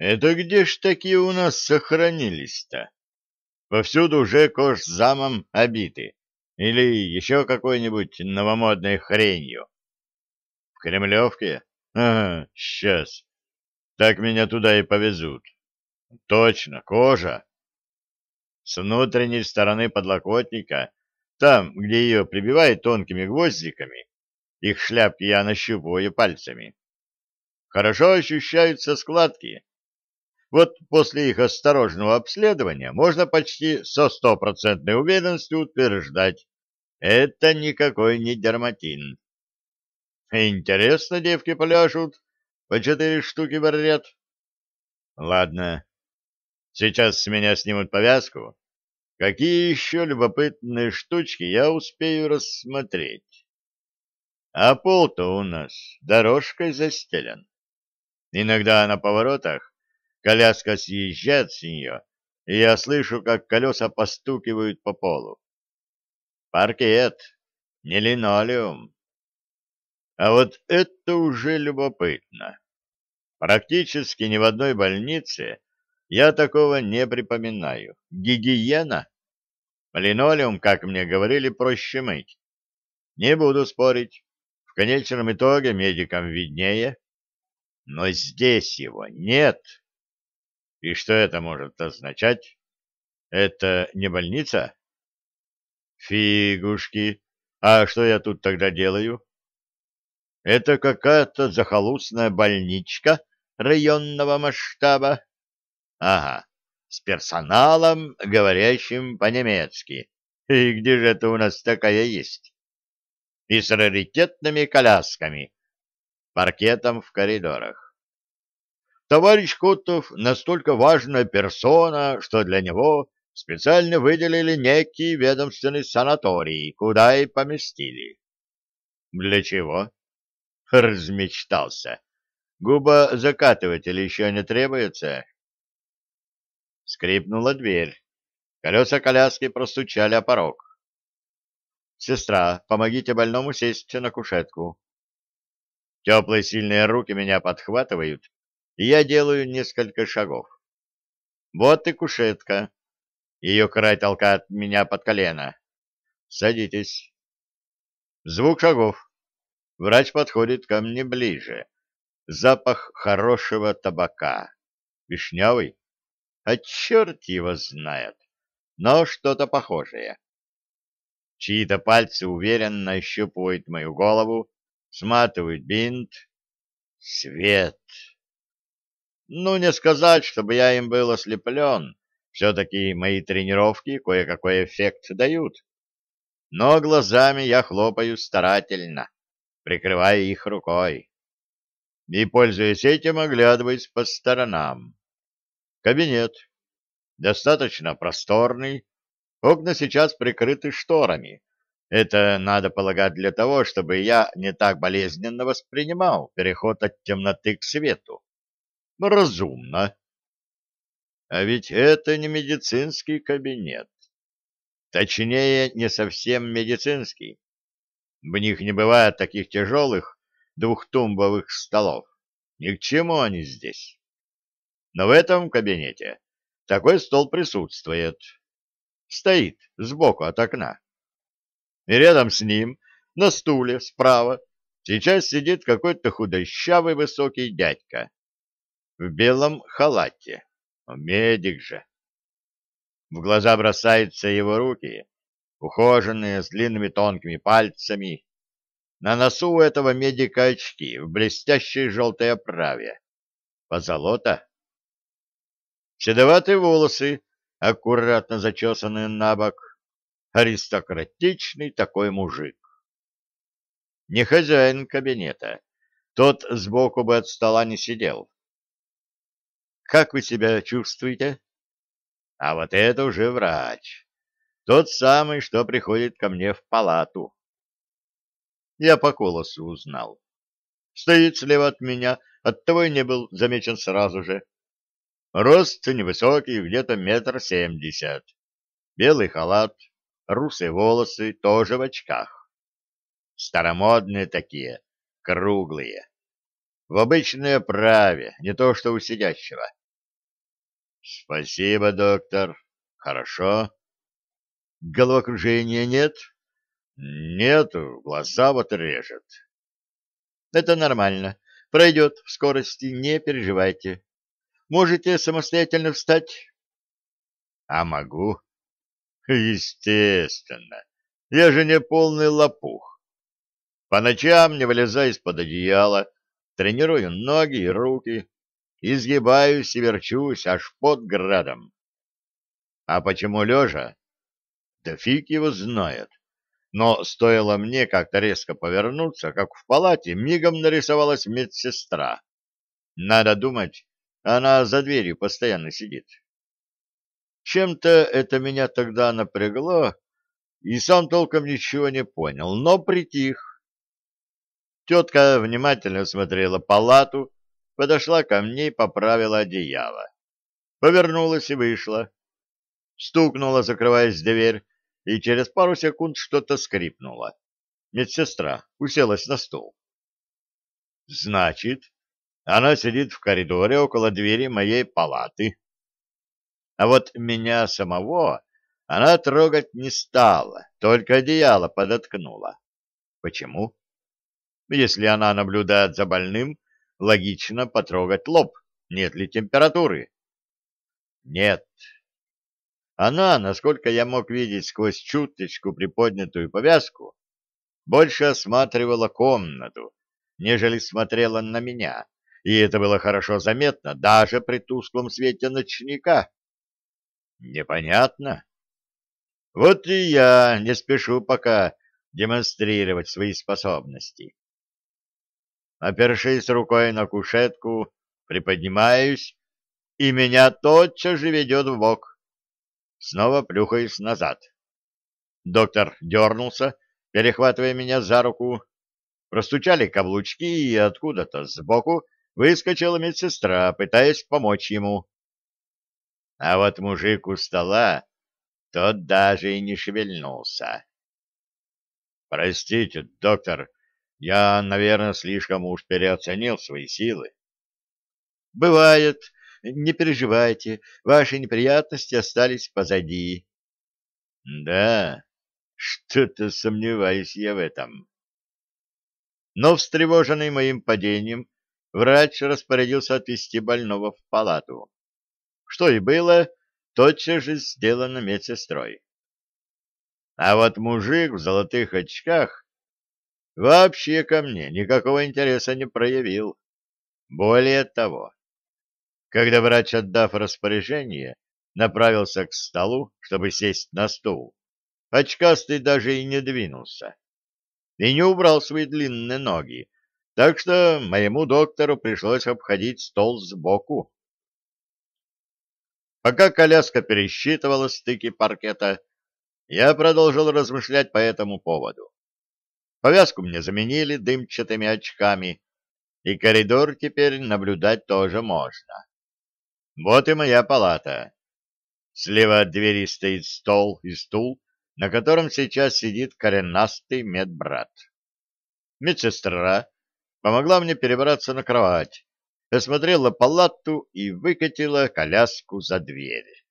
Это где ж такие у нас сохранились-то? Повсюду уже кожзамом обиты. Или еще какой-нибудь новомодной хренью. В Кремлевке? Ага, сейчас. Так меня туда и повезут. Точно, кожа. С внутренней стороны подлокотника, там, где ее прибивает тонкими гвоздиками, их шляпки я нащупываю пальцами. Хорошо ощущаются складки. Вот после их осторожного обследования можно почти со стопроцентной уверенностью утверждать, это никакой не дерматин. Интересно, девки пляшут, по четыре штуки в Ладно, сейчас с меня снимут повязку. Какие еще любопытные штучки я успею рассмотреть? А пол-то у нас дорожкой застелен. Иногда на поворотах коляска съезжает с нее, и я слышу, как колеса постукивают по полу. Паркет, не линолеум. А вот это уже любопытно. Практически ни в одной больнице я такого не припоминаю. Гигиена? Линолеум, как мне говорили, проще мыть. Не буду спорить. В конечном итоге медикам виднее. Но здесь его нет. И что это может означать? Это не больница? Фигушки. А что я тут тогда делаю? Это какая-то захолустная больничка районного масштаба? Ага, с персоналом, говорящим по-немецки. И где же это у нас такая есть? И с раритетными колясками, паркетом в коридорах. Товарищ Котов настолько важная персона, что для него специально выделили некий ведомственный санаторий, куда и поместили. Для чего? Размечтался. Губа закатыватель еще не требуется? Скрипнула дверь. Колеса коляски простучали о порог. «Сестра, помогите больному сесть на кушетку». Теплые сильные руки меня подхватывают, и я делаю несколько шагов. Вот и кушетка. Ее край толкает меня под колено. Садитесь. Звук шагов. Врач подходит ко мне ближе. Запах хорошего табака. Вишневый? А черт его знает. Но что-то похожее. Чьи-то пальцы уверенно ощупывают мою голову, сматывают бинт. Свет. Ну, не сказать, чтобы я им был ослеплен. Все-таки мои тренировки кое-какой эффект дают. Но глазами я хлопаю старательно, прикрывая их рукой. И, пользуясь этим, оглядываясь по сторонам. Кабинет. Достаточно просторный. Окна сейчас прикрыты шторами. Это, надо полагать, для того, чтобы я не так болезненно воспринимал переход от темноты к свету. Разумно. А ведь это не медицинский кабинет. Точнее, не совсем медицинский. В них не бывает таких тяжелых двухтумбовых столов. Ни к чему они здесь. Но в этом кабинете такой стол присутствует. Стоит сбоку от окна. И рядом с ним, на стуле справа, сейчас сидит какой-то худощавый высокий дядька в белом халате. Медик же. В глаза бросаются его руки, ухоженные, с длинными тонкими пальцами. На носу у этого медика очки в блестящей желтой оправе. Позолота. Седоватые волосы, аккуратно зачесанные на бок. Аристократичный такой мужик. Не хозяин кабинета. Тот сбоку бы от стола не сидел. Как вы себя чувствуете? А вот это уже врач. Тот самый, что приходит ко мне в палату. Я по голосу узнал. Стоит слева от меня, оттого и не был замечен сразу же. Рост невысокий, где-то метр семьдесят. Белый халат, русые волосы, тоже в очках. Старомодные такие, круглые. В обычной оправе, не то что у сидящего. Спасибо, доктор. Хорошо. Головокружения нет? Нету, глаза вот режет. Это нормально. Пройдет в скорости, не переживайте. Можете самостоятельно встать? А могу. Естественно. Я же не полный лопух. По ночам, не вылезая из-под одеяла, тренирую ноги и руки, изгибаюсь и верчусь аж под градом. А почему лежа? Да фиг его знает. Но стоило мне как-то резко повернуться, как в палате мигом нарисовалась медсестра. Надо думать, она за дверью постоянно сидит. Чем-то это меня тогда напрягло, и сам толком ничего не понял, но притих. Тетка внимательно смотрела палату, подошла ко мне и поправила одеяло. Повернулась и вышла. Стукнула, закрываясь дверь, и через пару секунд что-то скрипнуло. Медсестра уселась на стул. Значит, она сидит в коридоре около двери моей палаты. А вот меня самого она трогать не стала, только одеяло подоткнула. Почему? Если она наблюдает за больным, логично потрогать лоб, нет ли температуры. Нет. Она, насколько я мог видеть сквозь чуточку приподнятую повязку, больше осматривала комнату, нежели смотрела на меня, и это было хорошо заметно даже при тусклом свете ночника. Непонятно. Вот и я не спешу пока демонстрировать свои способности. Опершись рукой на кушетку, приподнимаюсь, и меня тотчас же ведет в бок. Снова плюхаюсь назад. Доктор дернулся, перехватывая меня за руку. Простучали каблучки, и откуда-то сбоку выскочила медсестра, пытаясь помочь ему. А вот мужик у стола, тот даже и не шевельнулся. «Простите, доктор, я, наверное, слишком уж переоценил свои силы». «Бывает. Не переживайте, ваши неприятности остались позади». «Да, что-то сомневаюсь я в этом». Но, встревоженный моим падением, врач распорядился отвезти больного в палату что и было тотчас же сделано медсестрой. А вот мужик в золотых очках вообще ко мне никакого интереса не проявил. Более того, когда врач, отдав распоряжение, направился к столу, чтобы сесть на стул, очкастый даже и не двинулся и не убрал свои длинные ноги, так что моему доктору пришлось обходить стол сбоку. Пока коляска пересчитывала стыки паркета, я продолжил размышлять по этому поводу. Повязку мне заменили дымчатыми очками, и коридор теперь наблюдать тоже можно. Вот и моя палата. Слева от двери стоит стол и стул, на котором сейчас сидит коренастый медбрат. Медсестра помогла мне перебраться на кровать, осмотрела палату и выкатила коляску за дверь.